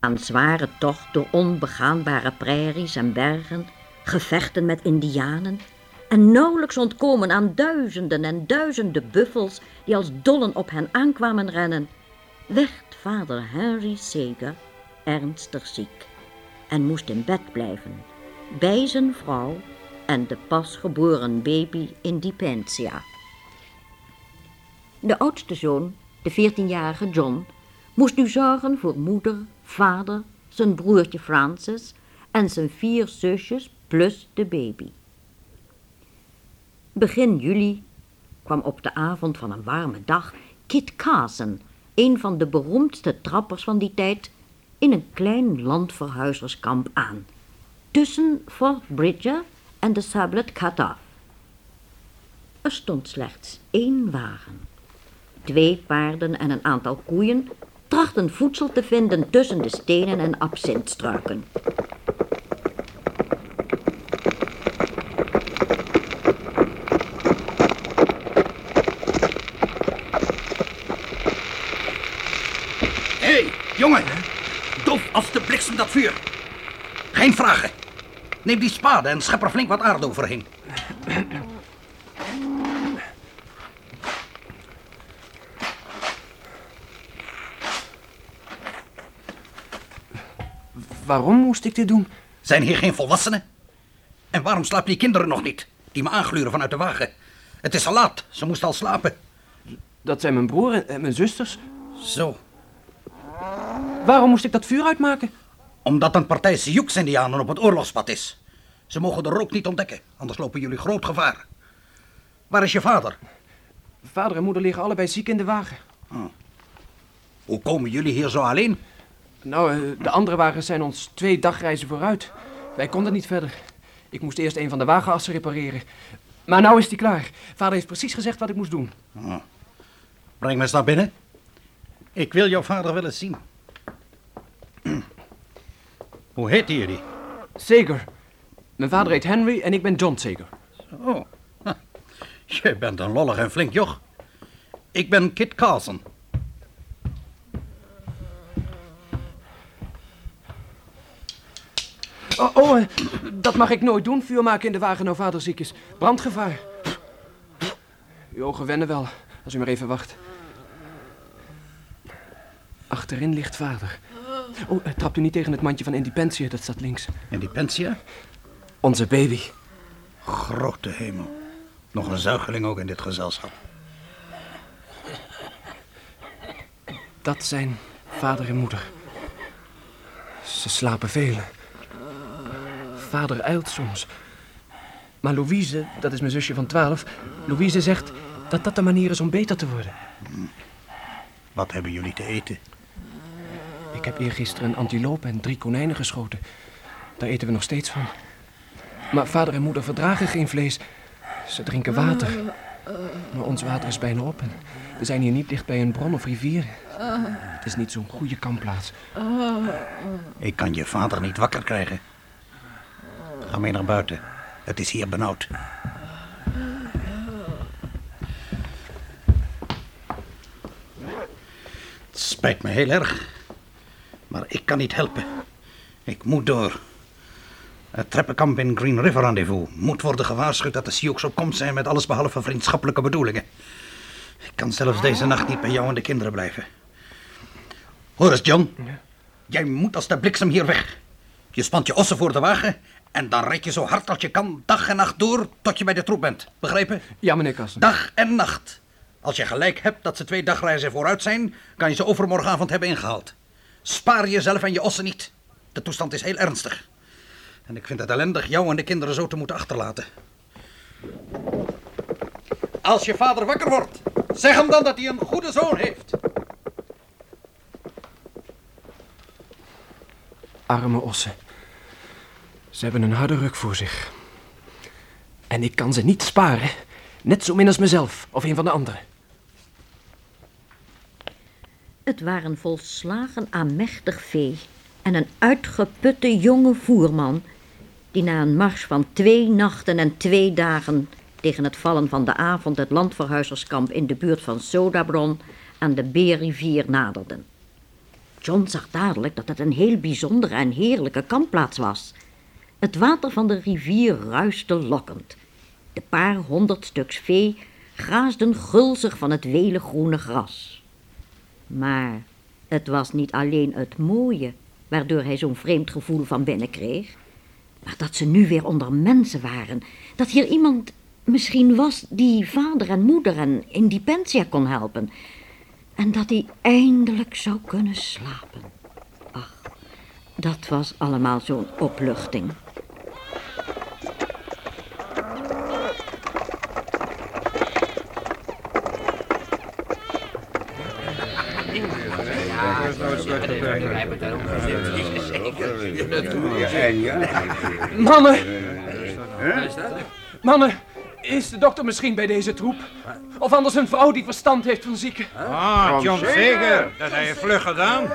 Aan zware tocht door onbegaanbare prairies en bergen, gevechten met indianen en nauwelijks ontkomen aan duizenden en duizenden buffels die als dollen op hen aankwamen rennen, werd vader Henry Seger ernstig ziek en moest in bed blijven bij zijn vrouw en de pasgeboren baby Independia. De oudste zoon, de veertienjarige John, moest nu zorgen voor moeder, vader, zijn broertje Francis en zijn vier zusjes plus de baby. Begin juli kwam op de avond van een warme dag Kit Carson, een van de beroemdste trappers van die tijd, in een klein landverhuizerskamp aan, tussen Fort Bridger en de Sablet Cut-Off. Er stond slechts één wagen. Twee paarden en een aantal koeien trachten voedsel te vinden tussen de stenen en absintstruiken. Hé, hey, jongen. Dof als de bliksem dat vuur. Geen vragen. Neem die spade en schep er flink wat aarde overheen. Waarom moest ik dit doen? Zijn hier geen volwassenen? En waarom slapen die kinderen nog niet? Die me aangluren vanuit de wagen. Het is al laat. Ze moesten al slapen. Dat zijn mijn broer en- mijn zusters. Zo. Waarom moest ik dat vuur uitmaken? Omdat een partij Sioux-Indianen op het oorlogspad is. Ze mogen de rook niet ontdekken, anders lopen jullie groot gevaar. Waar is je vader? Vader en moeder liggen allebei ziek in de wagen. Hoe komen jullie hier zo alleen? Nou, eh, de andere wagens zijn ons twee dagreizen vooruit. Wij konden niet verder. Ik moest eerst een van de wagenassen repareren. Maar nou is die klaar. Vader heeft precies gezegd wat ik moest doen. Breng me eens naar binnen. Ik wil jouw vader wel eens zien. Hoe heet jullie? Zeker. Mijn vader heet Henry en ik ben John Zeker. Oh, je bent een lollig en flink joch. Ik ben Kit Carson. Oh, oh, eh, dat mag ik nooit doen, vuur maken in de wagen nou vader ziek is. Brandgevaar. Uw ogen wennen wel, als u maar even wacht. Achterin ligt vader. Oh, eh, trapt u niet tegen het mandje van Independia, dat staat links. En die pensia? Onze baby. Grote hemel. Nog een zuigeling ook in dit gezelschap. Dat zijn vader en moeder. Ze slapen velen. Vader eilt soms. Maar Louise, dat is mijn zusje van twaalf, Louise zegt dat dat de manier is om beter te worden. Wat hebben jullie te eten? Ik heb eergisteren een antilope en drie konijnen geschoten. Daar eten we nog steeds van. Maar vader en moeder verdragen geen vlees. Ze drinken water. Maar ons water is bijna op en we zijn hier niet dicht bij een bron of rivier. Het is niet zo'n goede kampplaats. Ik kan je vader niet wakker krijgen. Ga mee naar buiten. Het is hier benauwd. Het spijt me heel erg. Maar ik kan niet helpen. Ik moet door. Het treppenkamp in Green River Rendezvous moet worden gewaarschuwd dat de Sioux op komst zijn met alles behalve vriendschappelijke bedoelingen. Ik kan zelfs deze nacht niet bij jou en de kinderen blijven. Hoor eens, John. Jij moet als de bliksem hier weg. Je spant je ossen voor de wagen en dan rijd je zo hard als je kan dag en nacht door tot je bij de troep bent. Begrepen? Ja, meneer Kassen. Dag en nacht. Als je gelijk hebt dat ze twee dagreizen vooruit zijn, kan je ze overmorgenavond hebben ingehaald. Spaar jezelf en je ossen niet. De toestand is heel ernstig. En ik vind het ellendig jou en de kinderen zo te moeten achterlaten. Als je vader wakker wordt, zeg hem dan dat hij een goede zoon heeft. Arme ossen. Ze hebben een harde ruk voor zich. En ik kan ze niet sparen. Net zo min als mezelf of een van de anderen. Het waren volslagen aanmächtig vee en een uitgeputte jonge voerman die na een mars van twee nachten en twee dagen tegen het vallen van de avond het landverhuizerskamp in de buurt van Sodabron aan de Beerrivier naderden. John zag dadelijk dat het een heel bijzondere en heerlijke kampplaats was. Het water van de rivier ruiste lokkend. De paar honderd stuks vee graasden gulzig van het wele groene gras. Maar het was niet alleen het mooie waardoor hij zo'n vreemd gevoel van binnen kreeg, maar dat ze nu weer onder mensen waren, dat hier iemand misschien was die vader en moeder en Independentia kon helpen, en dat hij eindelijk zou kunnen slapen. Ach, dat was allemaal zo'n opluchting. Mannen! Mannen, is de dokter misschien bij deze troep? Of anders een vrouw die verstand heeft van zieken? Ah, John Zeger. Dat heb je vlug gedaan.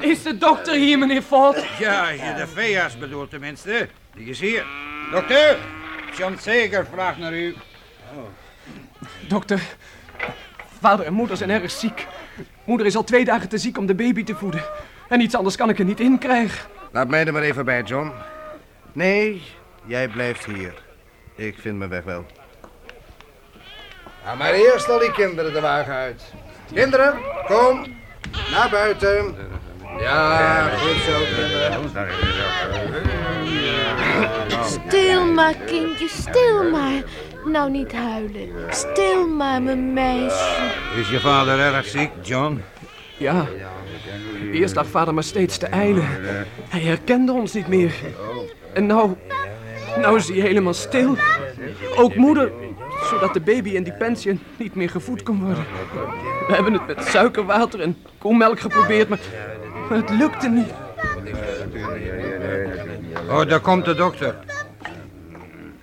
Is de dokter hier, meneer Ford? Ja, je de veearts bedoelt tenminste. Die is hier. Dokter, John Zeger vraagt naar u. Dokter, vader en moeder zijn erg ziek. Moeder is al twee dagen te ziek om de baby te voeden. En iets anders kan ik er niet in krijgen. Laat mij er maar even bij, John. Nee, jij blijft hier. Ik vind mijn weg wel. Nou, maar eerst al die kinderen de wagen uit. Kinderen, kom. Naar buiten. Ja, goed zo, kinderen. Stil maar, kindje, stil maar. Nou niet huilen. Stil maar, mijn meisje. Is je vader erg ziek, John? Ja, eerst lag vader maar steeds te eilen. Hij herkende ons niet meer. En nou, nou is hij helemaal stil. Ook moeder, zodat de baby in die pension niet meer gevoed kon worden. We hebben het met suikerwater en koemelk geprobeerd, maar, maar het lukte niet. Oh, daar komt de dokter.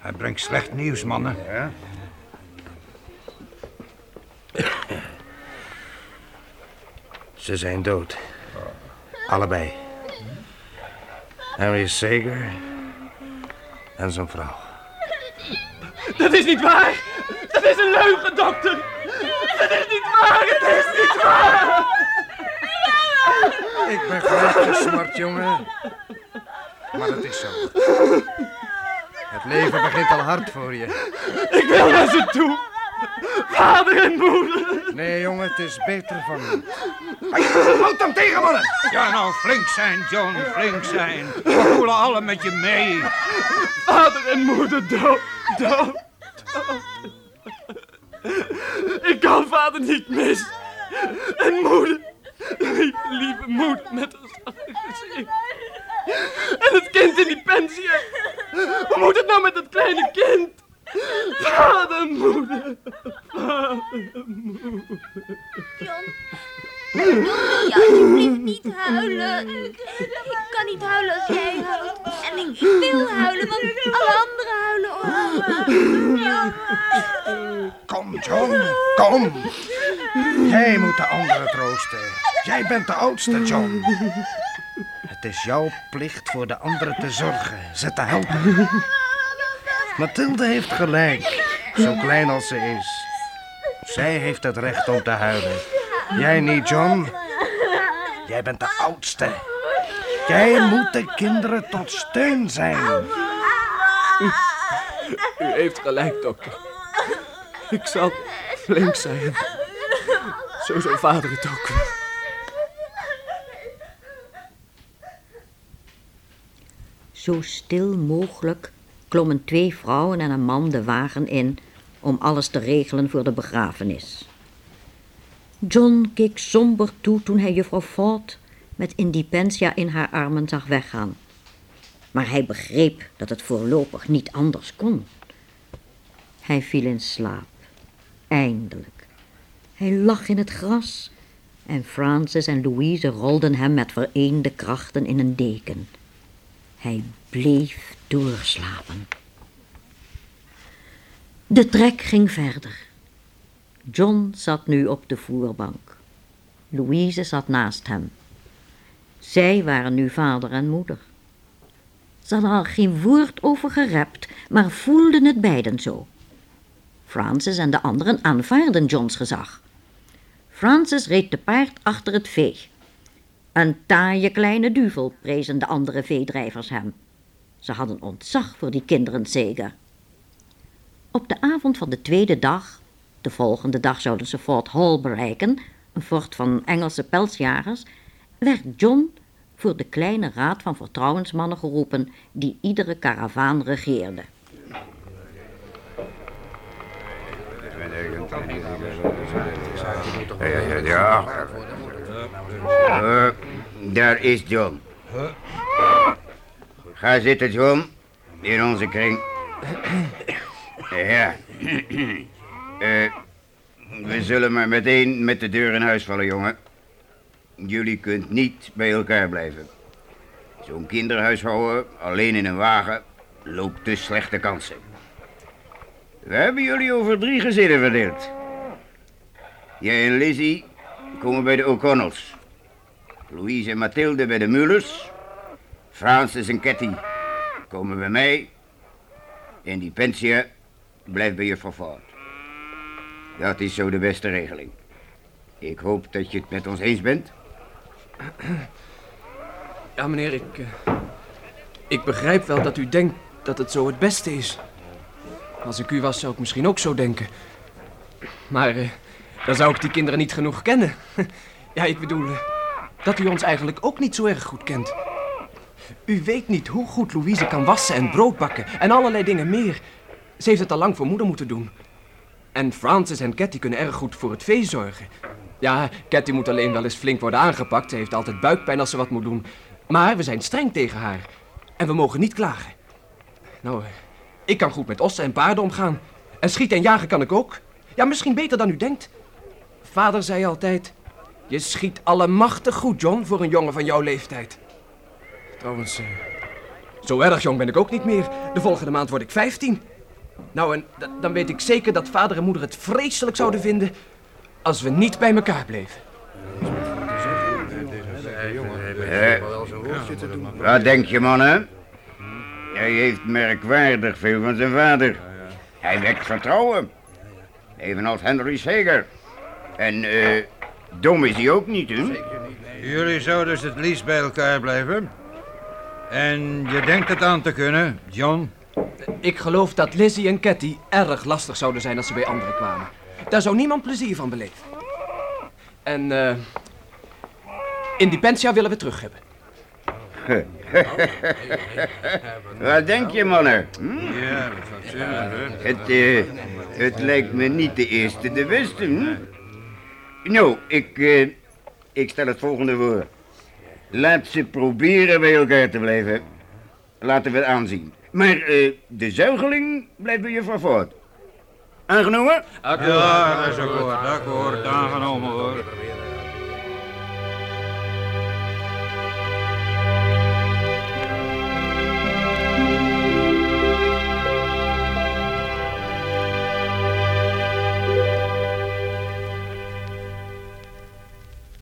Hij brengt slecht nieuws, mannen. Ze zijn dood. Allebei. Henry Sager en zijn vrouw. Dat is niet waar! Dat is een leugen, dokter! Dat is niet waar! Het is niet waar! Ik ben gelijk gesmart, jongen. Maar het is zo. Het leven begint al hard voor je. Ik wil naar ze toe! Vader en moeder! Nee, jongen, het is beter van je. Houd hem tegen, mannen! Ja, nou, flink zijn, John, flink zijn. We voelen alle met je mee. Vader en moeder dood, dood, dood. Ik kan vader niet missen. En moeder, lieve, lieve moeder met haar gezicht. En het kind in die pensie. Hoe moet het nou met dat kleine kind? Vader, moeder, vader, moeder. John. Alsjeblieft niet huilen? Ik kan niet huilen als jij huilt. En ik wil huilen, want alle anderen huilen ook. Kom, John, kom. Jij moet de anderen troosten. Jij bent de oudste, John. Het is jouw plicht voor de anderen te zorgen, ze te helpen. Mathilde heeft gelijk, zo klein als ze is. Zij heeft het recht om te huilen. Jij niet, John. Jij bent de oudste. Jij moet de kinderen tot steun zijn. U heeft gelijk, dokter. Ik zal flink zijn. Zo zou vader het ook. Zo stil mogelijk klommen twee vrouwen en een man de wagen in om alles te regelen voor de begrafenis. John keek somber toe toen hij juffrouw Ford met Independentia in haar armen zag weggaan. Maar hij begreep dat het voorlopig niet anders kon. Hij viel in slaap. Eindelijk. Hij lag in het gras en Francis en Louise rolden hem met vereende krachten in een deken. Hij bleef doorslapen. De trek ging verder. John zat nu op de voerbank. Louise zat naast hem. Zij waren nu vader en moeder. Ze hadden al geen woord over gerept, maar voelden het beiden zo. Francis en de anderen aanvaarden Johns gezag. Francis reed te paard achter het vee. Een taaie kleine duvel, prezen de andere veedrijvers hem. Ze hadden ontzag voor die kinderen zeker. Op de avond van de tweede dag, de volgende dag zouden ze Fort Hall bereiken, een fort van Engelse pelsjagers, werd John voor de kleine raad van vertrouwensmannen geroepen die iedere karavaan regeerde. Ja, ja. Eh, daar is John. Ga zitten, John. In onze kring. Ja. Eh, we zullen maar meteen met de deur in huis vallen, jongen. Jullie kunt niet bij elkaar blijven. Zo'n kinderhuishouden, alleen in een wagen, loopt te slechte kansen. We hebben jullie over drie gezinnen verdeeld. Jij en Lizzie komen bij de O'Connells. Louise en Mathilde bij de Mullers. Francis en Ketty komen bij mij. En die Pensia blijft bij juffrouw Ford. Dat is zo de beste regeling. Ik hoop dat je het met ons eens bent. Ja, meneer, ik... eh, ik begrijp wel dat u denkt dat het zo het beste is. Als ik u was, zou ik misschien ook zo denken. Maar eh, dan zou ik die kinderen niet genoeg kennen. ja, ik bedoel... eh, dat u ons eigenlijk ook niet zo erg goed kent. U weet niet hoe goed Louise kan wassen en brood bakken en allerlei dingen meer. Ze heeft het al lang voor moeder moeten doen. En Francis en Cathy kunnen erg goed voor het vee zorgen. Ja, Cathy moet alleen wel eens flink worden aangepakt. Ze heeft altijd buikpijn als ze wat moet doen. Maar we zijn streng tegen haar. En we mogen niet klagen. Nou, eh, ik kan goed met ossen en paarden omgaan. En schieten en jagen kan ik ook. Ja, misschien beter dan u denkt. Vader zei altijd... Je schiet allemachtig goed, John, voor een jongen van jouw leeftijd. Trouwens, eh, zo erg jong ben ik ook niet meer. De volgende maand word ik 15. Nou, en dan weet ik zeker dat vader en moeder het vreselijk zouden vinden... als we niet bij elkaar bleven. Wat denk je, mannen? Hij heeft merkwaardig veel van zijn vader. Hij wekt vertrouwen. Evenals Henry Sager. En eh, dom is hij ook niet, hè? Jullie zouden dus het liefst bij elkaar blijven. En je denkt het aan te kunnen, John. Ik geloof dat Lizzie en Cathy erg lastig zouden zijn als ze bij anderen kwamen. Daar zou niemand plezier van beleven. En eh in die pensia willen we terug hebben. Wat denk je, mannen? Hm? Ja, dat hè? Het, eh, het lijkt me niet de eerste de beste, hm? Nou, ik, eh, ik stel het volgende voor. Laat ze proberen bij elkaar te blijven. Laten we het aanzien. Maar eh, de zuigeling blijft bij juffrouw Ford. Aangenomen? Ja, dat is akkoord, akkoord, aangenomen hoor.